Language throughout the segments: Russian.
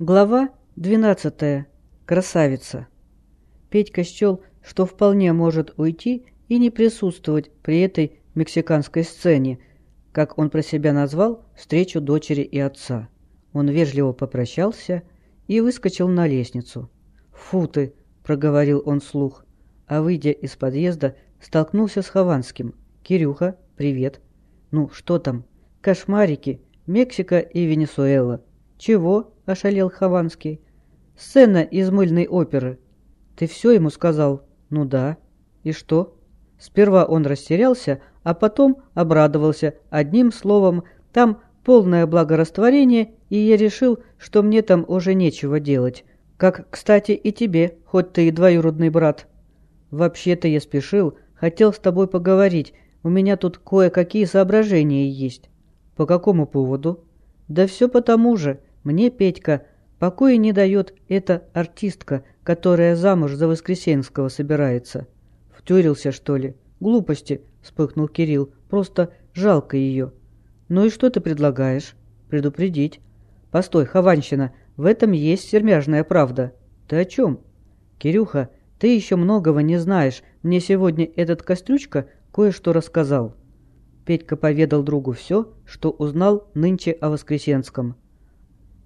Глава 12. Красавица. Петька счел, что вполне может уйти и не присутствовать при этой мексиканской сцене, как он про себя назвал встречу дочери и отца. Он вежливо попрощался и выскочил на лестницу. «Фу ты!» – проговорил он вслух, а, выйдя из подъезда, столкнулся с Хованским. «Кирюха, привет!» «Ну, что там?» «Кошмарики, Мексика и Венесуэла». «Чего?» – ошалел Хованский. «Сцена из мыльной оперы». «Ты все ему сказал?» «Ну да». «И что?» Сперва он растерялся, а потом обрадовался. Одним словом, там полное благорастворение, и я решил, что мне там уже нечего делать. Как, кстати, и тебе, хоть ты и двоюродный брат. Вообще-то я спешил, хотел с тобой поговорить. У меня тут кое-какие соображения есть. По какому поводу? Да все потому же. Мне, Петька, покоя не дает эта артистка, которая замуж за Воскресенского собирается. Втюрился, что ли? Глупости, вспыхнул Кирилл. Просто жалко ее. Ну и что ты предлагаешь? Предупредить. Постой, Хованщина, в этом есть сермяжная правда. Ты о чем? Кирюха, ты еще многого не знаешь. Мне сегодня этот Кострючка кое-что рассказал. Петька поведал другу все, что узнал нынче о Воскресенском.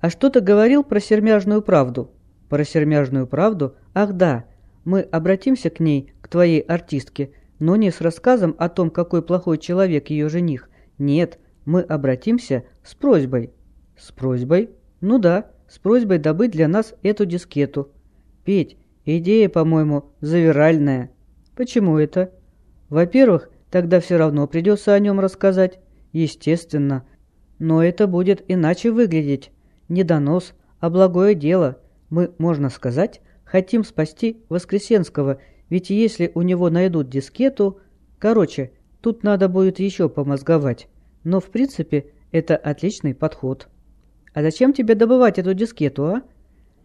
«А что ты говорил про сермяжную правду?» «Про сермяжную правду? Ах да, мы обратимся к ней, к твоей артистке, но не с рассказом о том, какой плохой человек ее жених. Нет, мы обратимся с просьбой». «С просьбой?» «Ну да, с просьбой добыть для нас эту дискету». «Петь, идея, по-моему, завиральная». «Почему это?» «Во-первых, тогда все равно придется о нем рассказать». «Естественно. Но это будет иначе выглядеть не донос, а благое дело. Мы, можно сказать, хотим спасти Воскресенского, ведь если у него найдут дискету... Короче, тут надо будет еще помозговать. Но, в принципе, это отличный подход. А зачем тебе добывать эту дискету, а?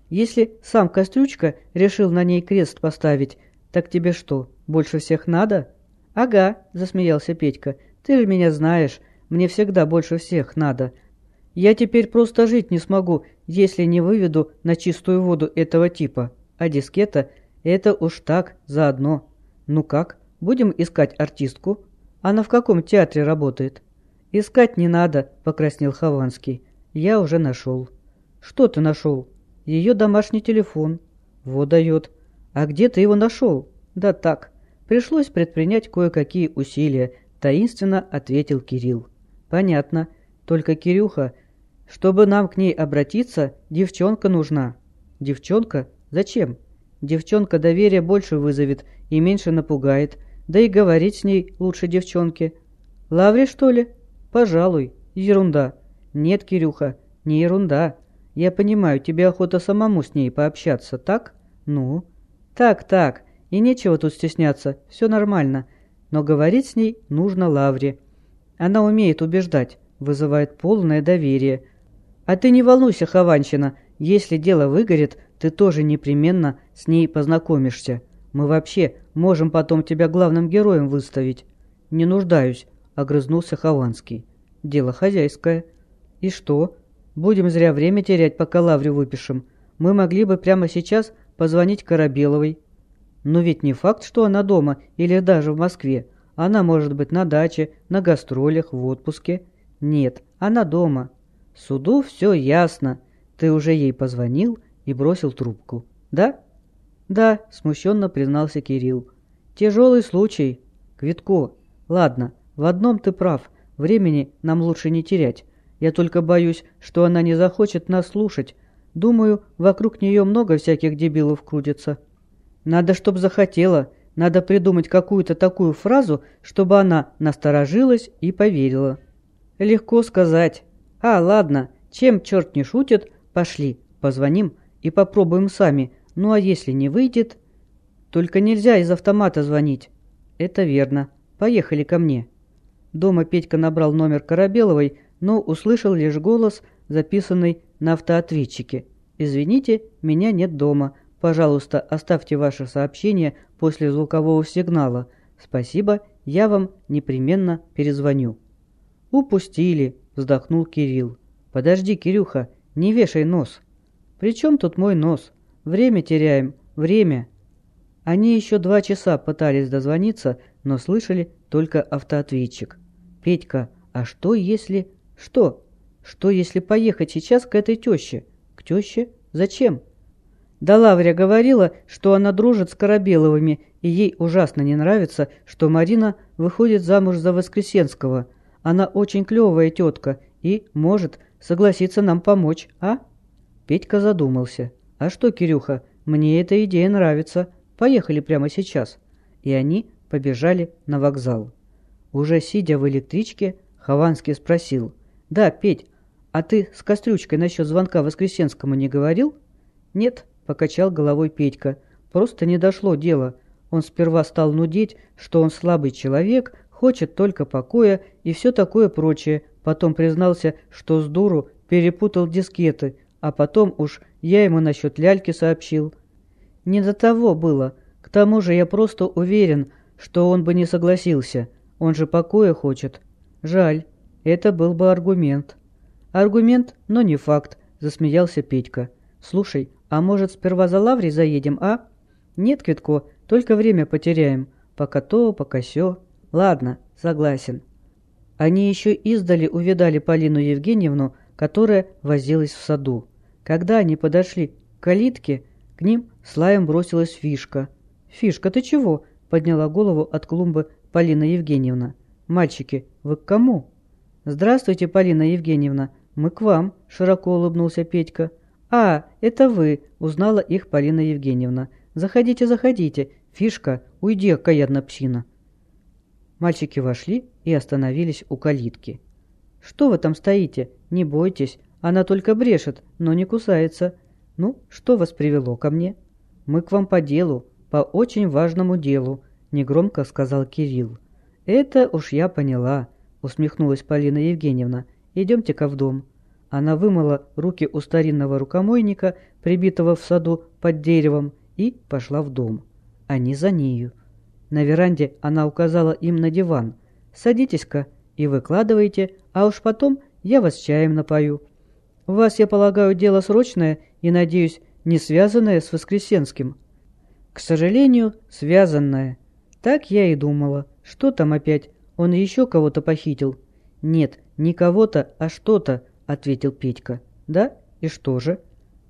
Если сам Кострючка решил на ней крест поставить, так тебе что, больше всех надо? Ага, засмеялся Петька, ты же меня знаешь, мне всегда больше всех надо. Я теперь просто жить не смогу, если не выведу на чистую воду этого типа. А дискета – это уж так, заодно. Ну как, будем искать артистку? Она в каком театре работает? Искать не надо, покраснел Хованский. Я уже нашел. Что ты нашел? Ее домашний телефон. Вот дает. А где ты его нашел? Да так. Пришлось предпринять кое-какие усилия, таинственно ответил Кирилл. Понятно. Только Кирюха чтобы нам к ней обратиться, девчонка нужна. Девчонка? Зачем? Девчонка доверие больше вызовет и меньше напугает, да и говорить с ней лучше девчонки. Лаври, что ли? Пожалуй. Ерунда. Нет, Кирюха, не ерунда. Я понимаю, тебе охота самому с ней пообщаться, так? Ну? Так, так. И нечего тут стесняться, все нормально. Но говорить с ней нужно Лавре. Она умеет убеждать, вызывает полное доверие – а ты не волнуйся, Хованщина, если дело выгорит, ты тоже непременно с ней познакомишься. Мы вообще можем потом тебя главным героем выставить. Не нуждаюсь, огрызнулся Хованский. Дело хозяйское. И что? Будем зря время терять, пока лаврю выпишем. Мы могли бы прямо сейчас позвонить Корабеловой. Но ведь не факт, что она дома или даже в Москве. Она может быть на даче, на гастролях, в отпуске. Нет, она дома. Суду все ясно. Ты уже ей позвонил и бросил трубку. Да? Да, смущенно признался Кирилл. Тяжелый случай. Квитко. Ладно, в одном ты прав. Времени нам лучше не терять. Я только боюсь, что она не захочет нас слушать. Думаю, вокруг нее много всяких дебилов крутится. Надо, чтоб захотела. Надо придумать какую-то такую фразу, чтобы она насторожилась и поверила. Легко сказать. «А, ладно, чем черт не шутит, пошли, позвоним и попробуем сами. Ну а если не выйдет...» «Только нельзя из автомата звонить». «Это верно. Поехали ко мне». Дома Петька набрал номер Корабеловой, но услышал лишь голос, записанный на автоответчике. «Извините, меня нет дома. Пожалуйста, оставьте ваше сообщение после звукового сигнала. Спасибо, я вам непременно перезвоню». «Упустили», вздохнул Кирилл. «Подожди, Кирюха, не вешай нос». «При чем тут мой нос? Время теряем, время!» Они еще два часа пытались дозвониться, но слышали только автоответчик. «Петька, а что если...» «Что? Что если поехать сейчас к этой теще?» «К теще? Зачем?» Да Лаврия говорила, что она дружит с Корабеловыми, и ей ужасно не нравится, что Марина выходит замуж за Воскресенского. Она очень клевая тетка и может согласиться нам помочь, а? Петька задумался. А что, Кирюха, мне эта идея нравится. Поехали прямо сейчас. И они побежали на вокзал. Уже сидя в электричке, Хованский спросил. «Да, Петь, а ты с Кострючкой насчет звонка Воскресенскому не говорил?» «Нет», — покачал головой Петька. «Просто не дошло дело. Он сперва стал нудеть, что он слабый человек, хочет только покоя и все такое прочее. Потом признался, что с дуру перепутал дискеты, а потом уж я ему насчет ляльки сообщил. Не до того было. К тому же я просто уверен, что он бы не согласился. Он же покоя хочет. Жаль. Это был бы аргумент. Аргумент, но не факт, засмеялся Петька. Слушай, а может сперва за Лаврей заедем, а? Нет, Квитко, только время потеряем. Пока то, пока сё. Ладно, согласен. Они еще издали увидали Полину Евгеньевну, которая возилась в саду. Когда они подошли к калитке, к ним с лаем бросилась Фишка. «Фишка, ты чего?» — подняла голову от клумбы Полина Евгеньевна. «Мальчики, вы к кому?» «Здравствуйте, Полина Евгеньевна, мы к вам», — широко улыбнулся Петька. «А, это вы», — узнала их Полина Евгеньевна. «Заходите, заходите. Фишка, уйди, окаянна псина». Мальчики вошли и остановились у калитки. «Что вы там стоите? Не бойтесь. Она только брешет, но не кусается. Ну, что вас привело ко мне?» «Мы к вам по делу, по очень важному делу», — негромко сказал Кирилл. «Это уж я поняла», — усмехнулась Полина Евгеньевна. «Идемте-ка в дом». Она вымыла руки у старинного рукомойника, прибитого в саду под деревом, и пошла в дом. Они за нею. На веранде она указала им на диван. «Садитесь-ка и выкладывайте, а уж потом я вас чаем напою. У вас, я полагаю, дело срочное и, надеюсь, не связанное с Воскресенским». «К сожалению, связанное. Так я и думала. Что там опять? Он еще кого-то похитил?» «Нет, не кого-то, а что-то», — ответил Петька. «Да? И что же?»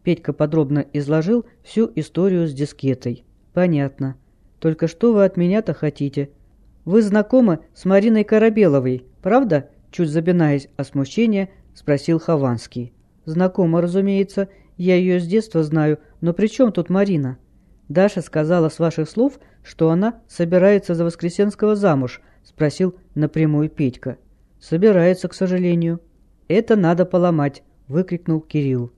Петька подробно изложил всю историю с дискетой. «Понятно. Только что вы от меня-то хотите? Вы знакомы с Мариной Корабеловой, правда?» Чуть забинаясь от смущения, спросил Хованский. «Знакома, разумеется. Я ее с детства знаю. Но при чем тут Марина?» «Даша сказала с ваших слов, что она собирается за Воскресенского замуж», спросил напрямую Петька. «Собирается, к сожалению». «Это надо поломать», выкрикнул Кирилл.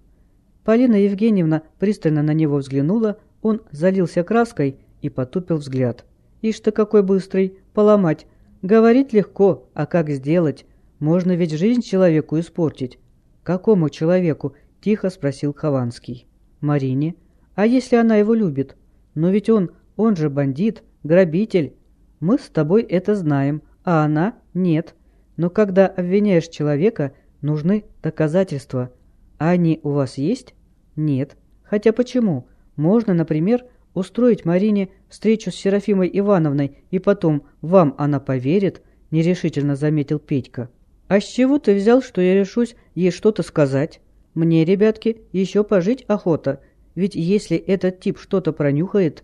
Полина Евгеньевна пристально на него взглянула, он залился краской и потупил взгляд. «Ишь ты какой быстрый! Поломать! Говорить легко, а как сделать? Можно ведь жизнь человеку испортить». «Какому человеку?» – тихо спросил Хованский. «Марине. А если она его любит? Но ведь он, он же бандит, грабитель. Мы с тобой это знаем, а она – нет. Но когда обвиняешь человека, нужны доказательства. А они у вас есть?» «Нет. Хотя почему? Можно, например, устроить Марине встречу с Серафимой Ивановной, и потом вам она поверит», — нерешительно заметил Петька. «А с чего ты взял, что я решусь ей что-то сказать? Мне, ребятки, еще пожить охота, ведь если этот тип что-то пронюхает...»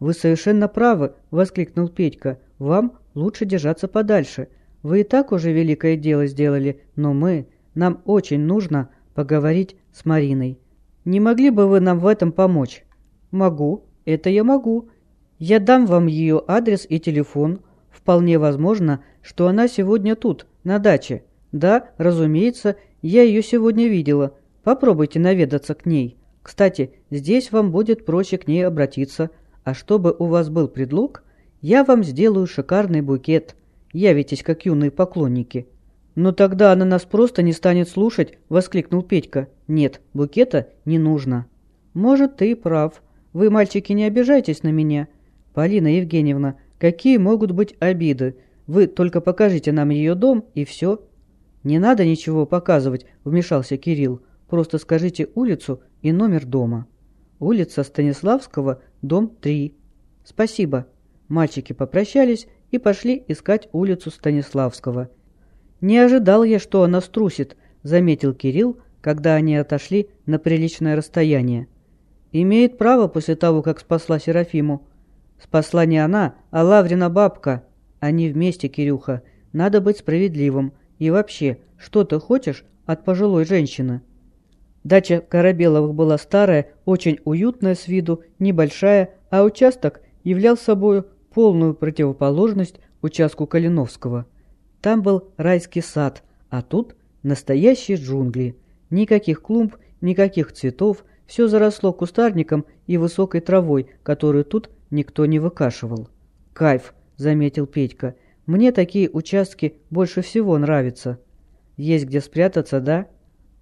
«Вы совершенно правы», — воскликнул Петька. «Вам лучше держаться подальше. Вы и так уже великое дело сделали, но мы... Нам очень нужно поговорить с Мариной. Не могли бы вы нам в этом помочь?» «Могу. Это я могу. Я дам вам ее адрес и телефон. Вполне возможно, что она сегодня тут, на даче. Да, разумеется, я ее сегодня видела. Попробуйте наведаться к ней. Кстати, здесь вам будет проще к ней обратиться. А чтобы у вас был предлог, я вам сделаю шикарный букет. Явитесь, как юные поклонники». «Но тогда она нас просто не станет слушать», — воскликнул Петька. «Нет, букета не нужно». «Может, ты прав. Вы, мальчики, не обижайтесь на меня. Полина Евгеньевна, какие могут быть обиды? Вы только покажите нам ее дом, и все». «Не надо ничего показывать», — вмешался Кирилл. «Просто скажите улицу, и номер дома. Улица Станиславского, дом 3. Спасибо. Мальчики попрощались и пошли искать улицу Станиславского. Не ожидал я, что она струсит, заметил Кирилл, когда они отошли на приличное расстояние. Имеет право после того, как спасла Серафиму. Спасла не она, а Лаврина бабка. Они вместе, Кирюха. Надо быть справедливым. И вообще, что ты хочешь от пожилой женщины? Дача Корабеловых была старая, очень уютная с виду, небольшая, а участок являл собой полную противоположность участку Калиновского. Там был райский сад, а тут настоящие джунгли. Никаких клумб, никаких цветов, все заросло кустарником и высокой травой, которую тут никто не выкашивал. «Кайф», — заметил Петька, — «мне такие участки больше всего нравятся». «Есть где спрятаться, да?»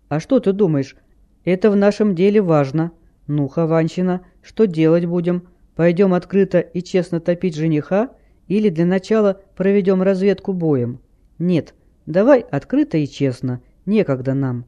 «А что ты думаешь? Это в нашем деле важно. Ну, Хованщина, что делать будем? Пойдем открыто и честно топить жениха или для начала проведем разведку боем? Нет, давай открыто и честно, некогда нам».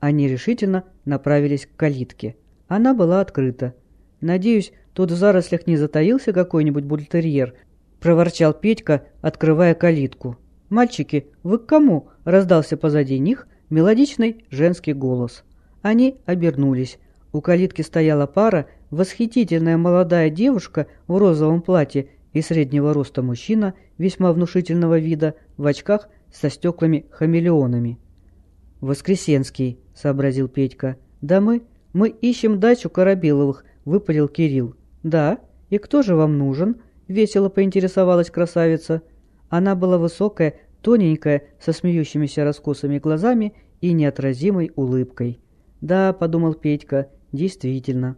Они решительно направились к калитке. Она была открыта. «Надеюсь, тут в зарослях не затаился какой-нибудь бультерьер», — проворчал Петька, открывая калитку. «Мальчики, вы к кому?» — раздался позади них мелодичный женский голос. Они обернулись. У калитки стояла пара, восхитительная молодая девушка в розовом платье и среднего роста мужчина, весьма внушительного вида, в очках со стеклами-хамелеонами. «Воскресенский», — сообразил Петька. «Да мы, мы ищем дачу Корабеловых», — выпалил Кирилл. «Да? И кто же вам нужен?» — весело поинтересовалась красавица. Она была высокая, тоненькая, со смеющимися раскосыми глазами и неотразимой улыбкой. «Да», — подумал Петька, — «действительно».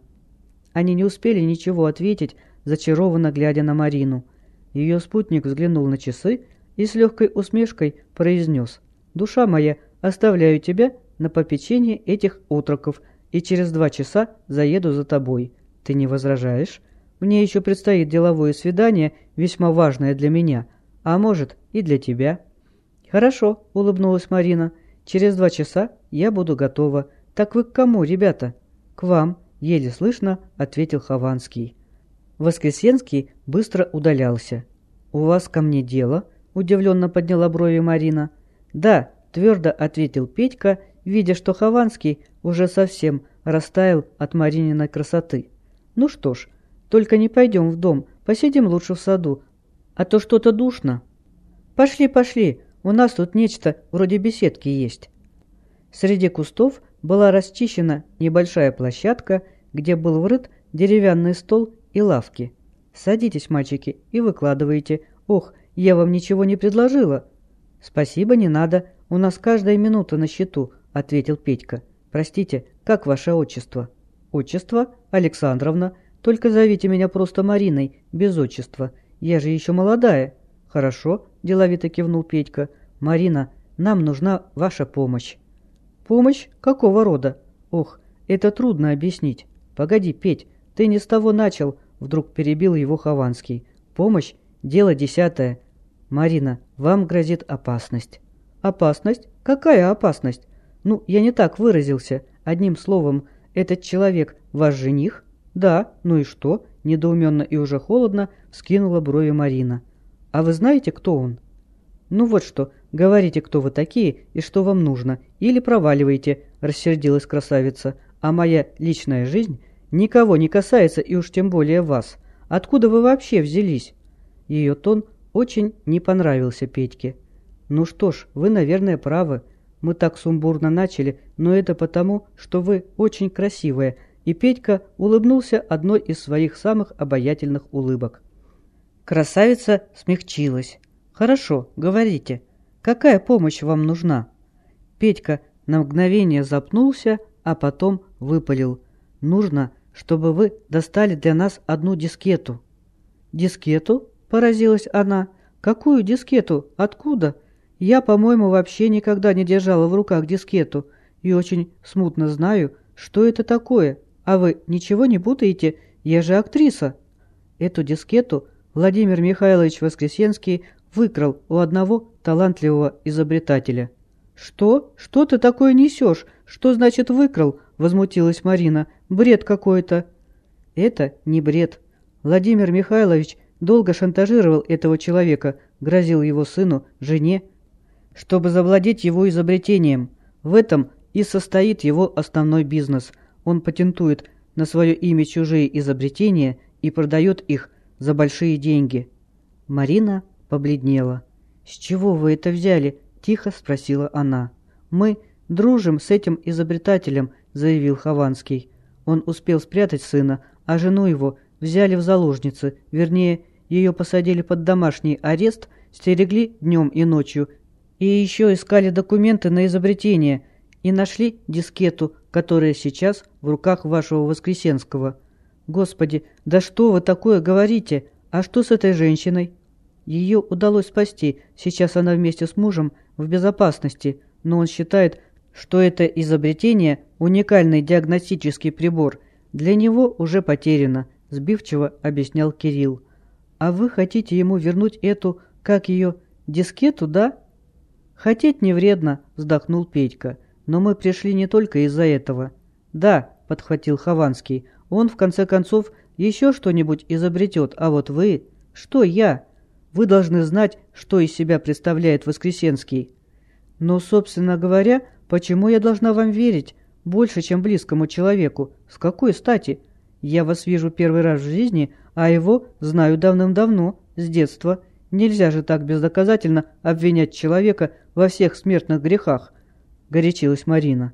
Они не успели ничего ответить, зачарованно глядя на Марину. Ее спутник взглянул на часы и с легкой усмешкой произнес. «Душа моя, Оставляю тебя на попечение этих утроков и через два часа заеду за тобой. Ты не возражаешь? Мне еще предстоит деловое свидание, весьма важное для меня, а может и для тебя». «Хорошо», — улыбнулась Марина. «Через два часа я буду готова. Так вы к кому, ребята?» «К вам», — еле слышно ответил Хованский. Воскресенский быстро удалялся. «У вас ко мне дело?» — удивленно подняла брови Марина. «Да, твердо ответил Петька, видя, что Хованский уже совсем растаял от Марининой красоты. «Ну что ж, только не пойдем в дом, посидим лучше в саду, а то что-то душно». «Пошли, пошли, у нас тут нечто вроде беседки есть». Среди кустов была расчищена небольшая площадка, где был врыт деревянный стол и лавки. «Садитесь, мальчики, и выкладывайте. Ох, я вам ничего не предложила». «Спасибо, не надо. «У нас каждая минута на счету», — ответил Петька. «Простите, как ваше отчество?» «Отчество? Александровна. Только зовите меня просто Мариной, без отчества. Я же еще молодая». «Хорошо», — деловито кивнул Петька. «Марина, нам нужна ваша помощь». «Помощь? Какого рода?» «Ох, это трудно объяснить. Погоди, Петь, ты не с того начал», — вдруг перебил его Хованский. «Помощь? Дело десятое. Марина, вам грозит опасность». «Опасность? Какая опасность? Ну, я не так выразился. Одним словом, этот человек ваш жених?» «Да, ну и что?» – недоуменно и уже холодно вскинула брови Марина. «А вы знаете, кто он?» «Ну вот что, говорите, кто вы такие и что вам нужно, или проваливайте», – рассердилась красавица. «А моя личная жизнь никого не касается и уж тем более вас. Откуда вы вообще взялись?» Ее тон очень не понравился Петьке. «Ну что ж, вы, наверное, правы. Мы так сумбурно начали, но это потому, что вы очень красивая». И Петька улыбнулся одной из своих самых обаятельных улыбок. Красавица смягчилась. «Хорошо, говорите. Какая помощь вам нужна?» Петька на мгновение запнулся, а потом выпалил. «Нужно, чтобы вы достали для нас одну дискету». «Дискету?» – поразилась она. «Какую дискету? Откуда?» Я, по-моему, вообще никогда не держала в руках дискету и очень смутно знаю, что это такое. А вы ничего не путаете? Я же актриса. Эту дискету Владимир Михайлович Воскресенский выкрал у одного талантливого изобретателя. «Что? Что ты такое несешь? Что значит выкрал?» – возмутилась Марина. «Бред какой-то!» «Это не бред. Владимир Михайлович долго шантажировал этого человека, грозил его сыну, жене, чтобы завладеть его изобретением. В этом и состоит его основной бизнес. Он патентует на свое имя чужие изобретения и продает их за большие деньги. Марина побледнела. «С чего вы это взяли?» – тихо спросила она. «Мы дружим с этим изобретателем», – заявил Хованский. Он успел спрятать сына, а жену его взяли в заложницы, вернее, ее посадили под домашний арест, стерегли днем и ночью, и еще искали документы на изобретение, и нашли дискету, которая сейчас в руках вашего Воскресенского. Господи, да что вы такое говорите? А что с этой женщиной? Ее удалось спасти, сейчас она вместе с мужем в безопасности, но он считает, что это изобретение – уникальный диагностический прибор, для него уже потеряно, сбивчиво объяснял Кирилл. А вы хотите ему вернуть эту, как ее, дискету, да? Хотеть не вредно, вздохнул Петька. Но мы пришли не только из-за этого. Да, подхватил Хованский, он в конце концов еще что-нибудь изобретет, а вот вы... Что я? Вы должны знать, что из себя представляет Воскресенский. Но, собственно говоря, почему я должна вам верить? Больше, чем близкому человеку. С какой стати? Я вас вижу первый раз в жизни, а его знаю давным-давно, с детства. Нельзя же так бездоказательно обвинять человека во всех смертных грехах, горячилась Марина.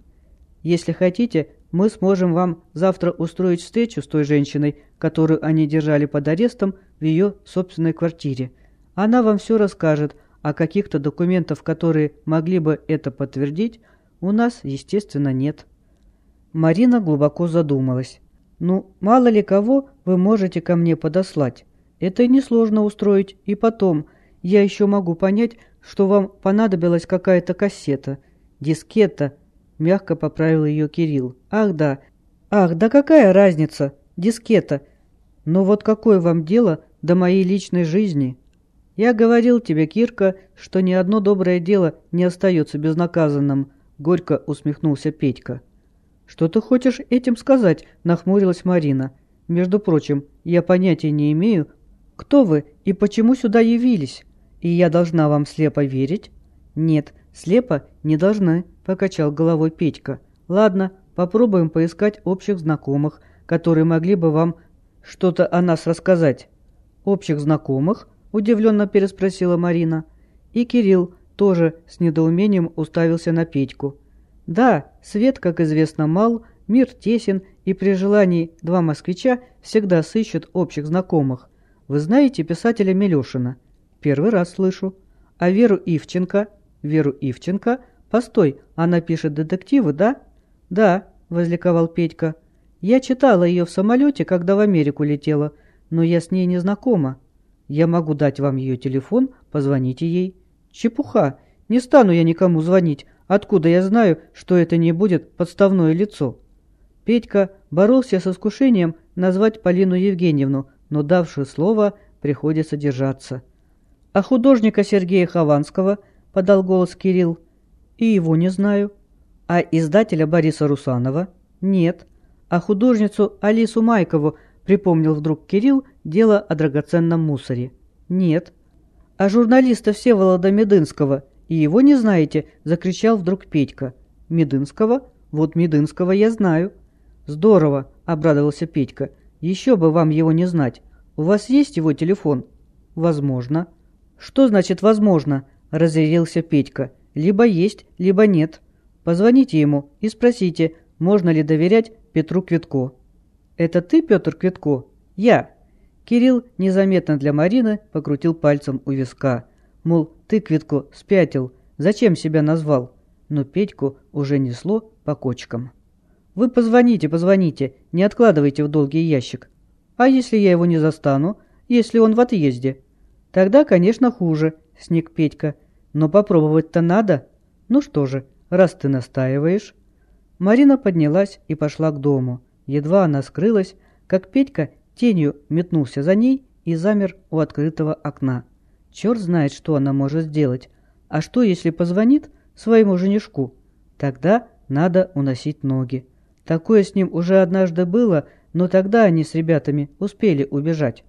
Если хотите, мы сможем вам завтра устроить встречу с той женщиной, которую они держали под арестом в ее собственной квартире. Она вам все расскажет, а каких-то документов, которые могли бы это подтвердить, у нас, естественно, нет. Марина глубоко задумалась. «Ну, мало ли кого вы можете ко мне подослать. Это несложно устроить, и потом, я еще могу понять, что вам понадобилась какая-то кассета, дискета, мягко поправил ее Кирилл. Ах да, ах, да какая разница, дискета. Но вот какое вам дело до моей личной жизни? Я говорил тебе, Кирка, что ни одно доброе дело не остается безнаказанным, горько усмехнулся Петька. «Что ты хочешь этим сказать?» – нахмурилась Марина. «Между прочим, я понятия не имею, кто вы и почему сюда явились, и я должна вам слепо верить?» «Нет, слепо не должны», – покачал головой Петька. «Ладно, попробуем поискать общих знакомых, которые могли бы вам что-то о нас рассказать». «Общих знакомых?» – удивленно переспросила Марина. И Кирилл тоже с недоумением уставился на Петьку. Да, свет, как известно, мал, мир тесен, и при желании два москвича всегда сыщут общих знакомых. Вы знаете писателя Милешина? Первый раз слышу. А Веру Ивченко? Веру Ивченко? Постой, она пишет детективы, да? Да, возликовал Петька. Я читала ее в самолете, когда в Америку летела, но я с ней не знакома. Я могу дать вам ее телефон, позвоните ей. Чепуха, не стану я никому звонить, Откуда я знаю, что это не будет подставное лицо? Петька боролся с искушением назвать Полину Евгеньевну, но давшую слово приходится держаться. «А художника Сергея Хованского?» – подал голос Кирилл. «И его не знаю». «А издателя Бориса Русанова?» «Нет». «А художницу Алису Майкову?» – припомнил вдруг Кирилл дело о драгоценном мусоре. «Нет». «А журналиста Всеволода Медынского?» «И его не знаете?» – закричал вдруг Петька. «Медынского? Вот Медынского я знаю». «Здорово!» – обрадовался Петька. «Еще бы вам его не знать. У вас есть его телефон?» «Возможно». «Что значит «возможно»?» – разъярился Петька. «Либо есть, либо нет. Позвоните ему и спросите, можно ли доверять Петру Квитко». «Это ты, Петр Квитко?» «Я». Кирилл незаметно для Марины покрутил пальцем у виска. Мол, ты, Квитко, спятил, зачем себя назвал? Но Петьку уже несло по кочкам. Вы позвоните, позвоните, не откладывайте в долгий ящик. А если я его не застану, если он в отъезде? Тогда, конечно, хуже, сник Петька. Но попробовать-то надо. Ну что же, раз ты настаиваешь... Марина поднялась и пошла к дому. Едва она скрылась, как Петька тенью метнулся за ней и замер у открытого окна. Черт знает, что она может сделать. А что, если позвонит своему женишку? Тогда надо уносить ноги. Такое с ним уже однажды было, но тогда они с ребятами успели убежать.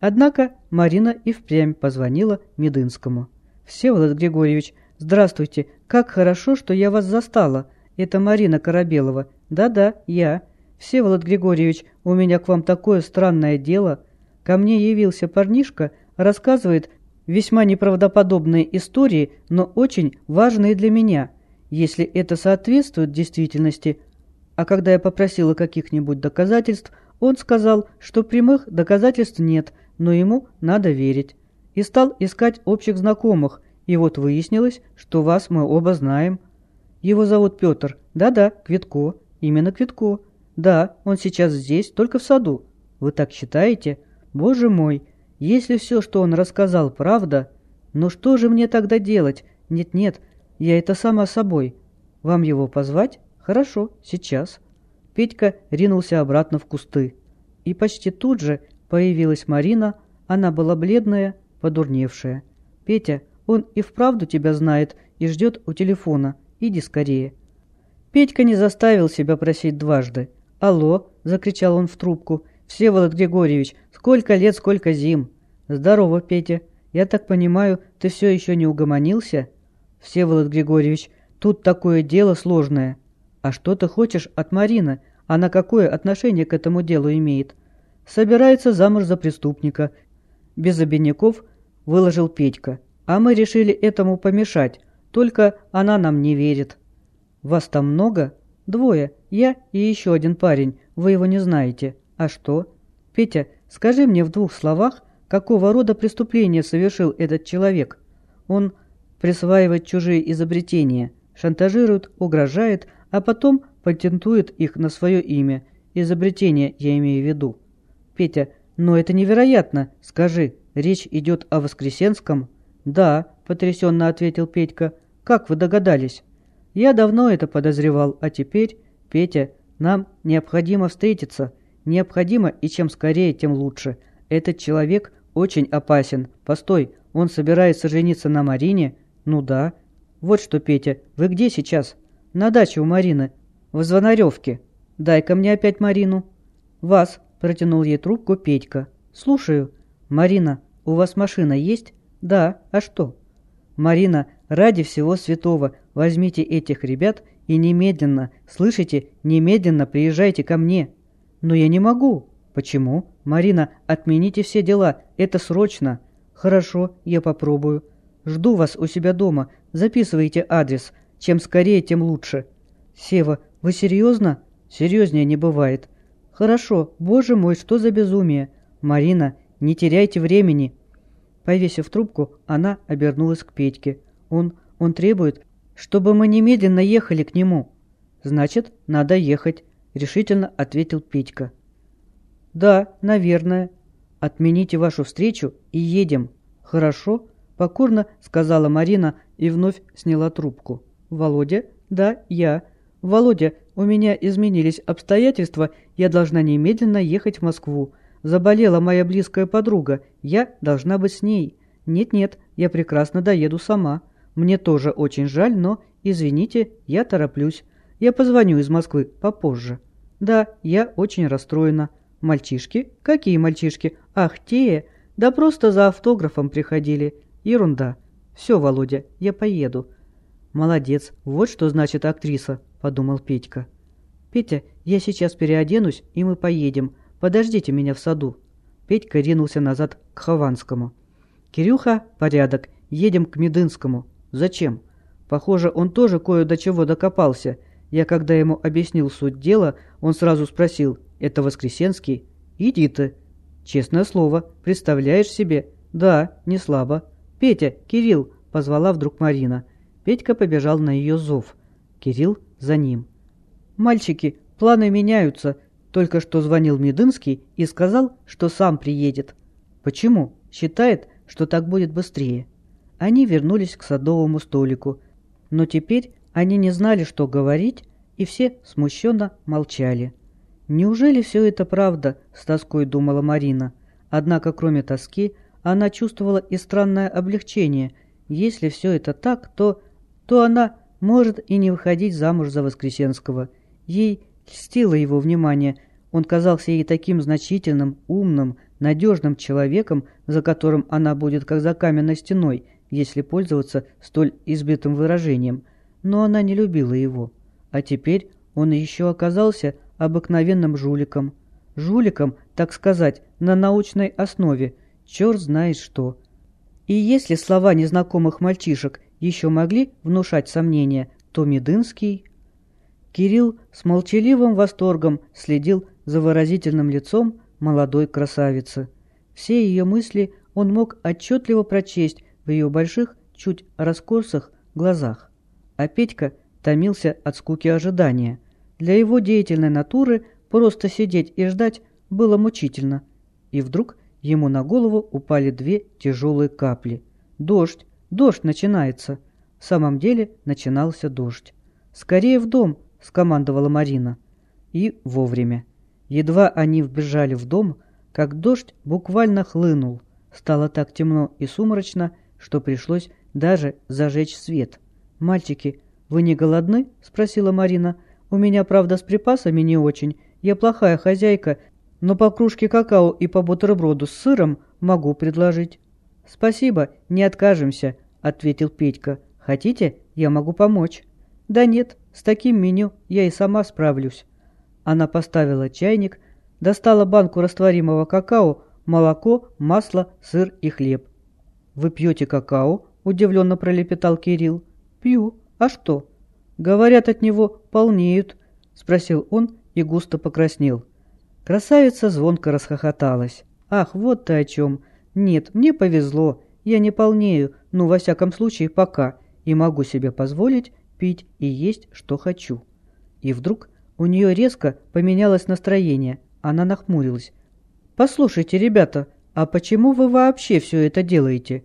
Однако Марина и впрямь позвонила Медынскому. «Всеволод Григорьевич, здравствуйте. Как хорошо, что я вас застала. Это Марина Корабелова. Да-да, я. Всеволод Григорьевич, у меня к вам такое странное дело. Ко мне явился парнишка, рассказывает весьма неправдоподобные истории, но очень важные для меня, если это соответствует действительности. А когда я попросила каких-нибудь доказательств, он сказал, что прямых доказательств нет, но ему надо верить. И стал искать общих знакомых, и вот выяснилось, что вас мы оба знаем. Его зовут Петр. Да-да, Квитко. Именно Квитко. Да, он сейчас здесь, только в саду. Вы так считаете? Боже мой, если все, что он рассказал, правда, но что же мне тогда делать? Нет-нет, я это сама собой. Вам его позвать? Хорошо, сейчас. Петька ринулся обратно в кусты. И почти тут же появилась Марина, она была бледная, подурневшая. «Петя, он и вправду тебя знает и ждет у телефона. Иди скорее». Петька не заставил себя просить дважды. «Алло!» – закричал он в трубку. «Всеволод Григорьевич, сколько лет, сколько зим!» «Здорово, Петя. Я так понимаю, ты все еще не угомонился?» «Всеволод Григорьевич, тут такое дело сложное». «А что ты хочешь от Марины? Она какое отношение к этому делу имеет?» «Собирается замуж за преступника». Без обиняков выложил Петька. «А мы решили этому помешать, только она нам не верит». «Вас там много?» «Двое. Я и еще один парень. Вы его не знаете. А что?» «Петя, скажи мне в двух словах, какого рода преступление совершил этот человек?» «Он присваивает чужие изобретения, шантажирует, угрожает, а потом патентует их на свое имя. Изобретение я имею в виду». «Петя, но это невероятно. Скажи, речь идет о Воскресенском?» «Да», — потрясенно ответил Петька. «Как вы догадались?» Я давно это подозревал, а теперь, Петя, нам необходимо встретиться. Необходимо, и чем скорее, тем лучше. Этот человек очень опасен. Постой, он собирается жениться на Марине? Ну да. Вот что, Петя, вы где сейчас? На даче у Марины. В Звонаревке. Дай-ка мне опять Марину. Вас, протянул ей трубку Петька. Слушаю. Марина, у вас машина есть? Да. А что? Марина, ради всего святого, возьмите этих ребят и немедленно, слышите, немедленно приезжайте ко мне. Но я не могу. Почему? Марина, отмените все дела, это срочно. Хорошо, я попробую. Жду вас у себя дома, записывайте адрес. Чем скорее, тем лучше. Сева, вы серьезно? Серьезнее не бывает. Хорошо, боже мой, что за безумие. Марина, не теряйте времени. Повесив трубку, она обернулась к Петьке. «Он... он требует, чтобы мы немедленно ехали к нему». «Значит, надо ехать», — решительно ответил Петька. «Да, наверное. Отмените вашу встречу и едем». «Хорошо», — покорно сказала Марина и вновь сняла трубку. «Володя?» «Да, я». «Володя, у меня изменились обстоятельства, я должна немедленно ехать в Москву. Заболела моя близкая подруга. Я должна быть с ней. Нет-нет, я прекрасно доеду сама. Мне тоже очень жаль, но, извините, я тороплюсь. Я позвоню из Москвы попозже. Да, я очень расстроена. Мальчишки? Какие мальчишки? Ах, те! Да просто за автографом приходили. Ерунда. Все, Володя, я поеду. Молодец, вот что значит актриса, подумал Петька. Петя, я сейчас переоденусь, и мы поедем. Подождите меня в саду». Петька ринулся назад к Хованскому. «Кирюха, порядок. Едем к Медынскому. Зачем? Похоже, он тоже кое до чего докопался. Я когда ему объяснил суть дела, он сразу спросил, это Воскресенский? Иди ты. Честное слово, представляешь себе? Да, не слабо. Петя, Кирилл, позвала вдруг Марина. Петька побежал на ее зов. Кирилл за ним. «Мальчики, планы меняются. Только что звонил Медынский и сказал, что сам приедет. Почему? Считает, что так будет быстрее. Они вернулись к садовому столику. Но теперь они не знали, что говорить, и все смущенно молчали. «Неужели все это правда?» – с тоской думала Марина. Однако, кроме тоски, она чувствовала и странное облегчение. Если все это так, то... то она может и не выходить замуж за Воскресенского. Ей льстило его внимание. Он казался ей таким значительным, умным, надежным человеком, за которым она будет как за каменной стеной, если пользоваться столь избитым выражением. Но она не любила его. А теперь он еще оказался обыкновенным жуликом. Жуликом, так сказать, на научной основе. Черт знает что. И если слова незнакомых мальчишек еще могли внушать сомнения, то Медынский... Кирилл с молчаливым восторгом следил за выразительным лицом молодой красавицы. Все ее мысли он мог отчетливо прочесть в ее больших, чуть раскосых глазах. А Петька томился от скуки ожидания. Для его деятельной натуры просто сидеть и ждать было мучительно. И вдруг ему на голову упали две тяжелые капли. Дождь, дождь начинается. В самом деле начинался дождь. «Скорее в дом!» — скомандовала Марина. И вовремя. Едва они вбежали в дом, как дождь буквально хлынул. Стало так темно и сумрачно, что пришлось даже зажечь свет. «Мальчики, вы не голодны?» — спросила Марина. «У меня, правда, с припасами не очень. Я плохая хозяйка, но по кружке какао и по бутерброду с сыром могу предложить». «Спасибо, не откажемся», — ответил Петька. «Хотите, я могу помочь». «Да нет, с таким меню я и сама справлюсь». Она поставила чайник, достала банку растворимого какао, молоко, масло, сыр и хлеб. «Вы пьете какао?» – удивленно пролепетал Кирилл. «Пью. А что?» «Говорят, от него полнеют», – спросил он и густо покраснел. Красавица звонко расхохоталась. «Ах, вот ты о чем! Нет, мне повезло. Я не полнею, ну, во всяком случае, пока, и могу себе позволить пить и есть, что хочу». И вдруг у нее резко поменялось настроение. Она нахмурилась. «Послушайте, ребята, а почему вы вообще все это делаете?»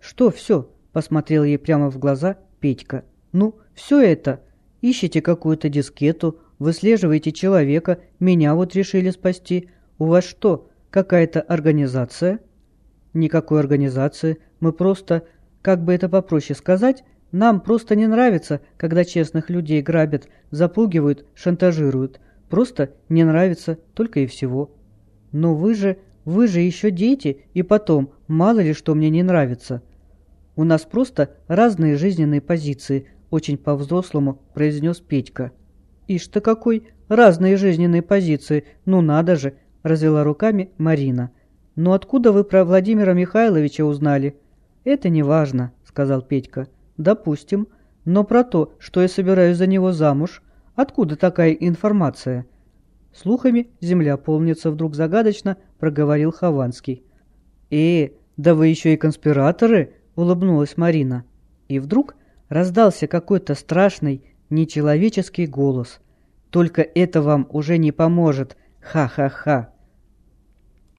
«Что все?» – посмотрел ей прямо в глаза Петька. «Ну, все это. Ищете какую-то дискету, выслеживаете человека, меня вот решили спасти. У вас что, какая-то организация?» «Никакой организации. Мы просто, как бы это попроще сказать, нам просто не нравится, когда честных людей грабят, запугивают, шантажируют. Просто не нравится, только и всего. Но вы же, вы же еще дети, и потом, мало ли что мне не нравится. У нас просто разные жизненные позиции, очень по-взрослому произнес Петька. Ишь ты какой, разные жизненные позиции, ну надо же, развела руками Марина. Но откуда вы про Владимира Михайловича узнали? Это не важно, сказал Петька. Допустим, но про то, что я собираюсь за него замуж, откуда такая информация? Слухами земля полнится вдруг загадочно, проговорил Хованский. «Э, да вы еще и конспираторы!» — улыбнулась Марина. И вдруг раздался какой-то страшный, нечеловеческий голос. «Только это вам уже не поможет! Ха-ха-ха!»